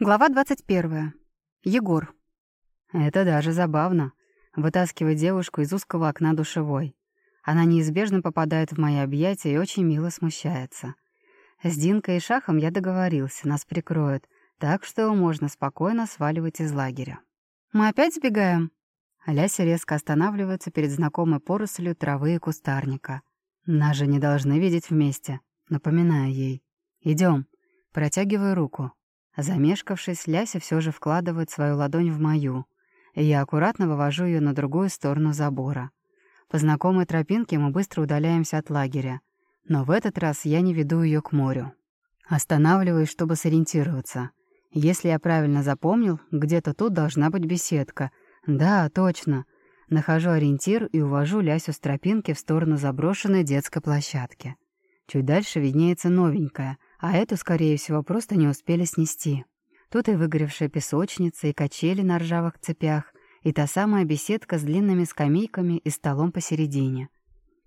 Глава 21. Егор. Это даже забавно. Вытаскивать девушку из узкого окна душевой. Она неизбежно попадает в мои объятия и очень мило смущается. С Динкой и Шахом я договорился, нас прикроют, так что можно спокойно сваливать из лагеря. «Мы опять сбегаем?» Ляся резко останавливается перед знакомой порослью травы и кустарника. Нас же не должны видеть вместе, напоминаю ей. Идем. Протягиваю руку. Замешкавшись, Ляся все же вкладывает свою ладонь в мою, и я аккуратно вывожу ее на другую сторону забора. По знакомой тропинке мы быстро удаляемся от лагеря, но в этот раз я не веду ее к морю. Останавливаюсь, чтобы сориентироваться. Если я правильно запомнил, где-то тут должна быть беседка. Да, точно. Нахожу ориентир и увожу Лясю с тропинки в сторону заброшенной детской площадки. Чуть дальше виднеется новенькая, а эту, скорее всего, просто не успели снести. Тут и выгоревшая песочница, и качели на ржавых цепях, и та самая беседка с длинными скамейками и столом посередине.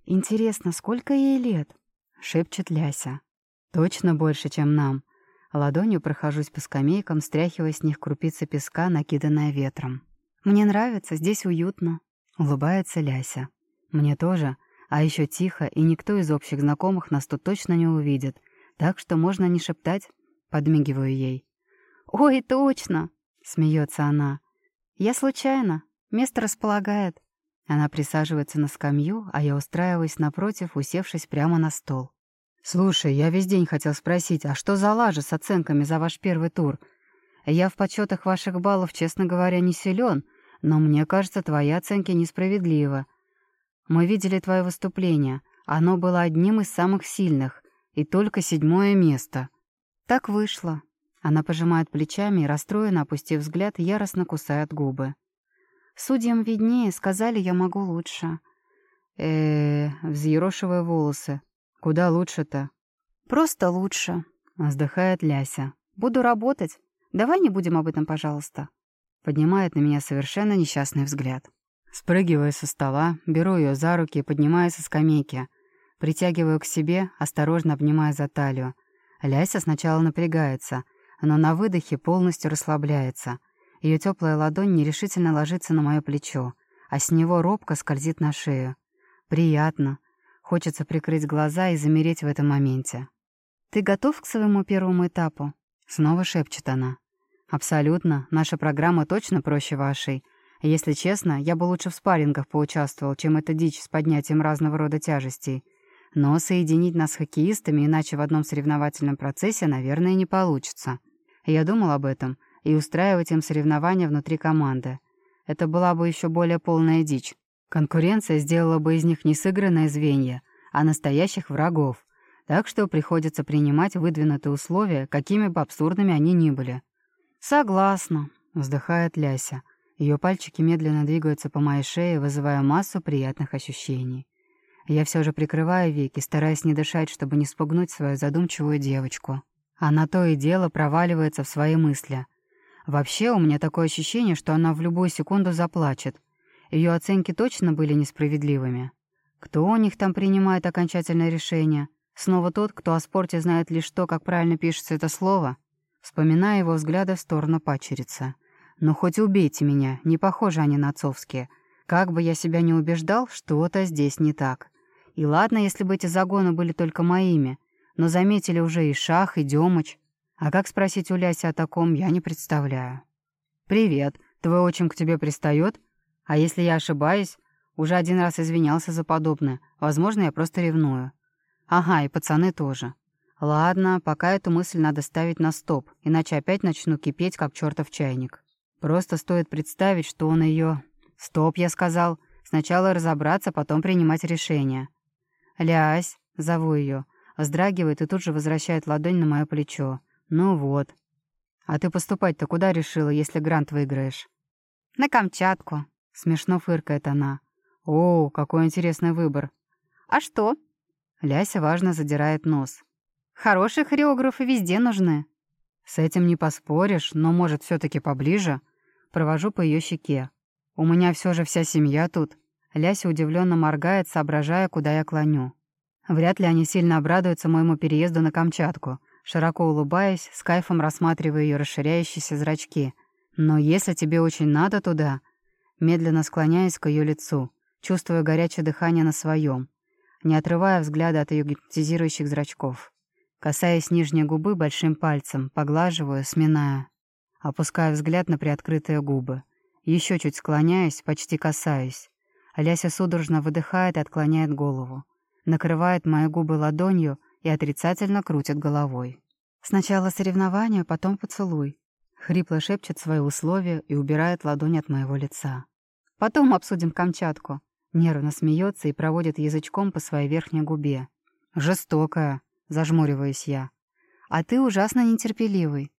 «Интересно, сколько ей лет?» — шепчет Ляся. «Точно больше, чем нам». Ладонью прохожусь по скамейкам, стряхивая с них крупицы песка, накиданная ветром. «Мне нравится, здесь уютно», — улыбается Ляся. «Мне тоже, а еще тихо, и никто из общих знакомых нас тут точно не увидит, так что можно не шептать», — подмигиваю ей. «Ой, точно!» — смеется она. «Я случайно. Место располагает». Она присаживается на скамью, а я устраиваюсь напротив, усевшись прямо на стол. «Слушай, я весь день хотел спросить, а что за лажа с оценками за ваш первый тур? Я в подсчетах ваших баллов, честно говоря, не силен, но мне кажется, твои оценки несправедливы. Мы видели твое выступление. Оно было одним из самых сильных, и только седьмое место. Так вышло. Она пожимает плечами и, расстроенно опустив взгляд, яростно кусает губы. «Судьям виднее, сказали, я могу лучше». э, -э взъерошивая волосы. «Куда лучше-то?» «Просто лучше», — вздыхает Ляся. «Буду работать. Давай не будем об этом, пожалуйста». Поднимает на меня совершенно несчастный взгляд. Спрыгиваю со стола, беру ее за руки и поднимаю со скамейки. Притягиваю к себе, осторожно обнимая за талию. Ляся сначала напрягается — но на выдохе полностью расслабляется. Ее теплая ладонь нерешительно ложится на мое плечо, а с него робко скользит на шею. Приятно. Хочется прикрыть глаза и замереть в этом моменте. «Ты готов к своему первому этапу?» Снова шепчет она. «Абсолютно. Наша программа точно проще вашей. Если честно, я бы лучше в спаррингах поучаствовал, чем эта дичь с поднятием разного рода тяжестей. Но соединить нас с хоккеистами иначе в одном соревновательном процессе, наверное, не получится. Я думал об этом, и устраивать им соревнования внутри команды. Это была бы еще более полная дичь. Конкуренция сделала бы из них не сыгранное звенья, а настоящих врагов. Так что приходится принимать выдвинутые условия, какими бы абсурдными они ни были. «Согласна», — вздыхает Ляся. Ее пальчики медленно двигаются по моей шее, вызывая массу приятных ощущений. Я все же прикрываю веки, стараясь не дышать, чтобы не спугнуть свою задумчивую девочку. Она то и дело проваливается в свои мысли. Вообще, у меня такое ощущение, что она в любую секунду заплачет. Ее оценки точно были несправедливыми. Кто у них там принимает окончательное решение? Снова тот, кто о спорте знает лишь то, как правильно пишется это слово? Вспоминая его взгляды в сторону пачерицы. «Ну хоть убейте меня, не похожи они на отцовские. Как бы я себя не убеждал, что-то здесь не так. И ладно, если бы эти загоны были только моими, но заметили уже и Шах, и Демыч. А как спросить у Ляси о таком, я не представляю. «Привет. Твой отчим к тебе пристает? А если я ошибаюсь? Уже один раз извинялся за подобное. Возможно, я просто ревную. Ага, и пацаны тоже. Ладно, пока эту мысль надо ставить на стоп, иначе опять начну кипеть, как чертов чайник. Просто стоит представить, что он ее... Стоп, я сказал. Сначала разобраться, потом принимать решение. «Лясь», — зову ее, — Вздрагивает и тут же возвращает ладонь на мое плечо. «Ну вот. А ты поступать-то куда решила, если грант выиграешь?» «На Камчатку», — смешно фыркает она. «О, какой интересный выбор». «А что?» Ляся важно задирает нос. «Хорошие хореографы везде нужны». «С этим не поспоришь, но, может, все таки поближе?» Провожу по ее щеке. «У меня все же вся семья тут». Ляся удивленно моргает, соображая, куда я клоню. Вряд ли они сильно обрадуются моему переезду на Камчатку. широко улыбаясь, с кайфом рассматривая ее расширяющиеся зрачки. «Но если тебе очень надо туда...» Медленно склоняясь к ее лицу, чувствуя горячее дыхание на своем, не отрывая взгляда от ее гипнотизирующих зрачков. Касаясь нижней губы большим пальцем, поглаживаю, сминая. Опускаю взгляд на приоткрытые губы. Еще чуть склоняюсь, почти касаюсь. Ляся судорожно выдыхает и отклоняет голову. Накрывает мои губы ладонью и отрицательно крутит головой. Сначала соревнование, потом поцелуй. Хрипло шепчет свои условия и убирает ладонь от моего лица. Потом обсудим Камчатку. Нервно смеется и проводит язычком по своей верхней губе. Жестокая, зажмуриваюсь я. А ты ужасно нетерпеливый.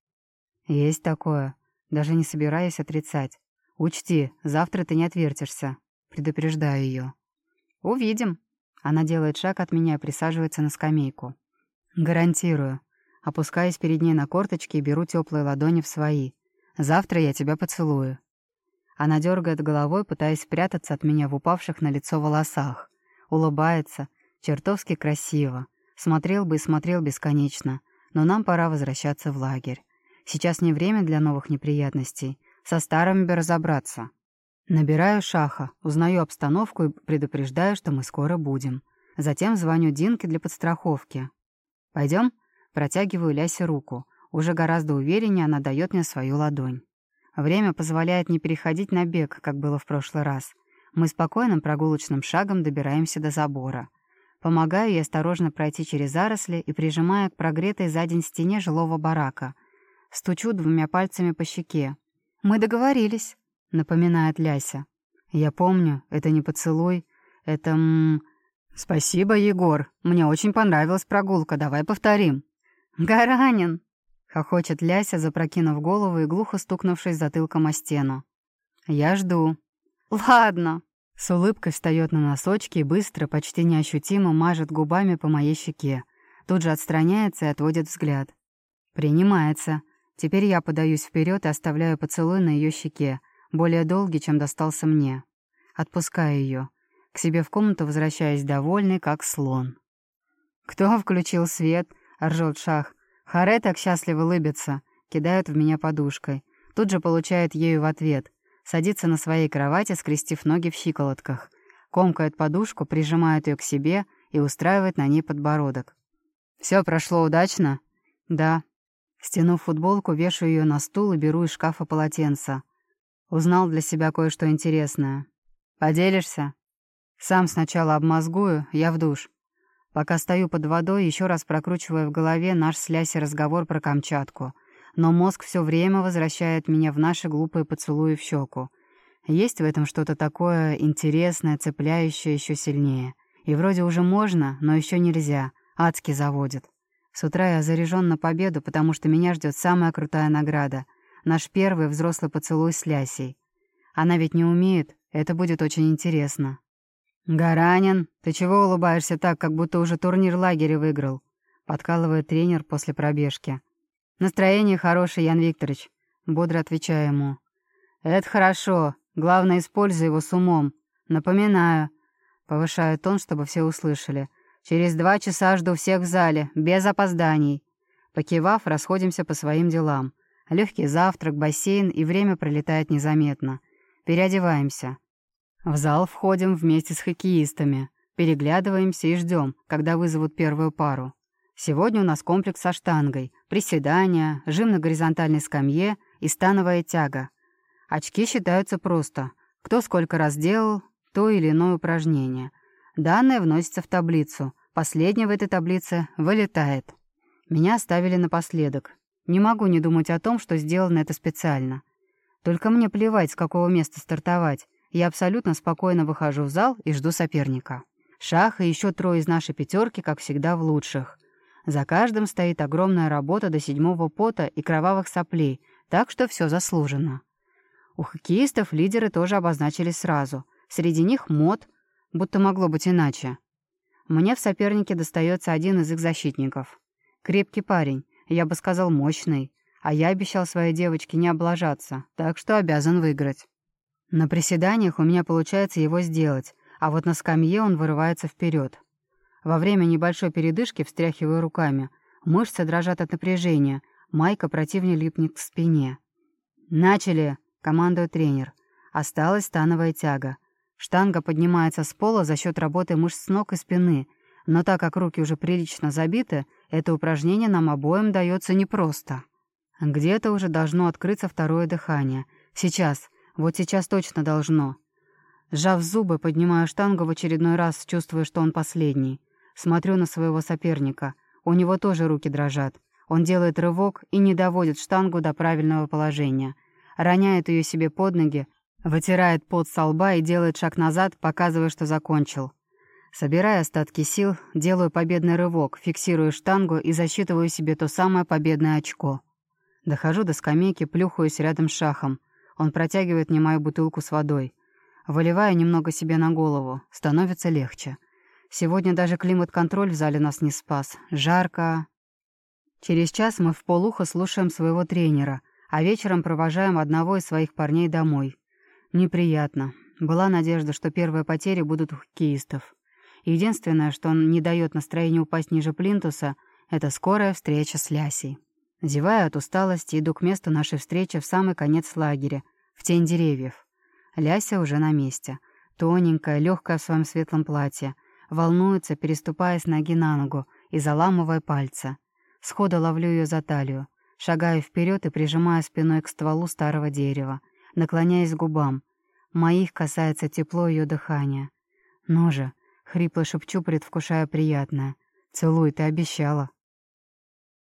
Есть такое. Даже не собираюсь отрицать. Учти, завтра ты не отвертишься. Предупреждаю ее. Увидим. Она делает шаг от меня и присаживается на скамейку. Гарантирую. Опускаюсь перед ней на корточки и беру теплые ладони в свои. Завтра я тебя поцелую. Она дергает головой, пытаясь спрятаться от меня в упавших на лицо волосах. Улыбается. Чертовски красиво. Смотрел бы и смотрел бесконечно. Но нам пора возвращаться в лагерь. Сейчас не время для новых неприятностей. Со старыми бы разобраться. Набираю Шаха, узнаю обстановку и предупреждаю, что мы скоро будем. Затем звоню Динке для подстраховки. Пойдем? Протягиваю Лясе руку. Уже гораздо увереннее она дает мне свою ладонь. Время позволяет не переходить на бег, как было в прошлый раз. Мы спокойным прогулочным шагом добираемся до забора. Помогаю ей осторожно пройти через заросли и прижимая к прогретой за день стене жилого барака. Стучу двумя пальцами по щеке. «Мы договорились», — напоминает Ляся. «Я помню, это не поцелуй, это... М... Спасибо, Егор. Мне очень понравилась прогулка, давай повторим». «Гаранин!» — хохочет Ляся, запрокинув голову и глухо стукнувшись затылком о стену. «Я жду». «Ладно». С улыбкой встает на носочки и быстро, почти неощутимо мажет губами по моей щеке. Тут же отстраняется и отводит взгляд. «Принимается. Теперь я подаюсь вперед и оставляю поцелуй на ее щеке, более долгий, чем достался мне. Отпускаю ее. К себе в комнату возвращаясь довольный, как слон. «Кто включил свет?» — ржет Шах. Харе так счастливо улыбится, кидает в меня подушкой. Тут же получает ею в ответ. Садится на своей кровати, скрестив ноги в щиколотках. Комкает подушку, прижимает ее к себе и устраивает на ней подбородок. Все прошло удачно?» «Да», Стянув футболку, вешаю ее на стул и беру из шкафа полотенце. Узнал для себя кое-что интересное. «Поделишься?» Сам сначала обмозгую, я в душ. Пока стою под водой, еще раз прокручивая в голове наш с разговор про Камчатку. Но мозг все время возвращает меня в наши глупые поцелуи в щеку. Есть в этом что-то такое интересное, цепляющее еще сильнее. И вроде уже можно, но еще нельзя. Адски заводит. С утра я заряжен на победу, потому что меня ждет самая крутая награда. Наш первый взрослый поцелуй с Лясей. Она ведь не умеет, это будет очень интересно. «Гаранин, ты чего улыбаешься так, как будто уже турнир лагеря выиграл?» Подкалывает тренер после пробежки. «Настроение хорошее, Ян Викторович», — бодро отвечаю ему. «Это хорошо. Главное, используй его с умом. Напоминаю». Повышаю тон, чтобы все услышали. Через два часа жду всех в зале, без опозданий». Покивав, расходимся по своим делам. Легкий завтрак, бассейн, и время пролетает незаметно. Переодеваемся. В зал входим вместе с хоккеистами. Переглядываемся и ждем, когда вызовут первую пару. Сегодня у нас комплекс со штангой, приседания, жим на горизонтальной скамье и становая тяга. Очки считаются просто. Кто сколько раз делал то или иное упражнение. Данные вносятся в таблицу, Последний в этой таблице вылетает. Меня оставили напоследок. Не могу не думать о том, что сделано это специально. Только мне плевать, с какого места стартовать. Я абсолютно спокойно выхожу в зал и жду соперника. Шах и еще трое из нашей пятерки, как всегда, в лучших. За каждым стоит огромная работа до седьмого пота и кровавых соплей, так что все заслужено. У хоккеистов лидеры тоже обозначились сразу. Среди них мод, будто могло быть иначе. Мне в сопернике достается один из их защитников. Крепкий парень, я бы сказал, мощный. А я обещал своей девочке не облажаться, так что обязан выиграть. На приседаниях у меня получается его сделать, а вот на скамье он вырывается вперед. Во время небольшой передышки встряхиваю руками. Мышцы дрожат от напряжения, майка противнее липнет к спине. «Начали!» — командует тренер. Осталась становая тяга. Штанга поднимается с пола за счет работы мышц ног и спины, но так как руки уже прилично забиты, это упражнение нам обоим дается непросто. Где-то уже должно открыться второе дыхание. Сейчас, вот сейчас точно должно. Сжав зубы, поднимаю штангу в очередной раз, чувствуя, что он последний. Смотрю на своего соперника. У него тоже руки дрожат. Он делает рывок и не доводит штангу до правильного положения. Роняет ее себе под ноги, вытирает пот со лба и делает шаг назад, показывая, что закончил. Собирая остатки сил, делаю победный рывок, фиксирую штангу и засчитываю себе то самое победное очко. Дохожу до скамейки, плюхаюсь рядом с шахом. Он протягивает мне мою бутылку с водой. Выливаю немного себе на голову. Становится легче. Сегодня даже климат-контроль в зале нас не спас. Жарко. Через час мы в полухо слушаем своего тренера, а вечером провожаем одного из своих парней домой. Неприятно. Была надежда, что первые потери будут у хоккеистов. Единственное, что он не дает настроению упасть ниже плинтуса, это скорая встреча с Лясей. Зевая от усталости, иду к месту нашей встречи в самый конец лагеря, в тень деревьев. Ляся уже на месте. Тоненькая, легкая в своем светлом платье. Волнуется, переступая с ноги на ногу и заламывая пальцы. Сходу ловлю ее за талию. Шагаю вперед и прижимаю спиной к стволу старого дерева, наклоняясь к губам. Моих касается тепло ее дыхания. «Ну же!» — хрипло шепчу, предвкушая приятное. «Целуй, ты обещала!»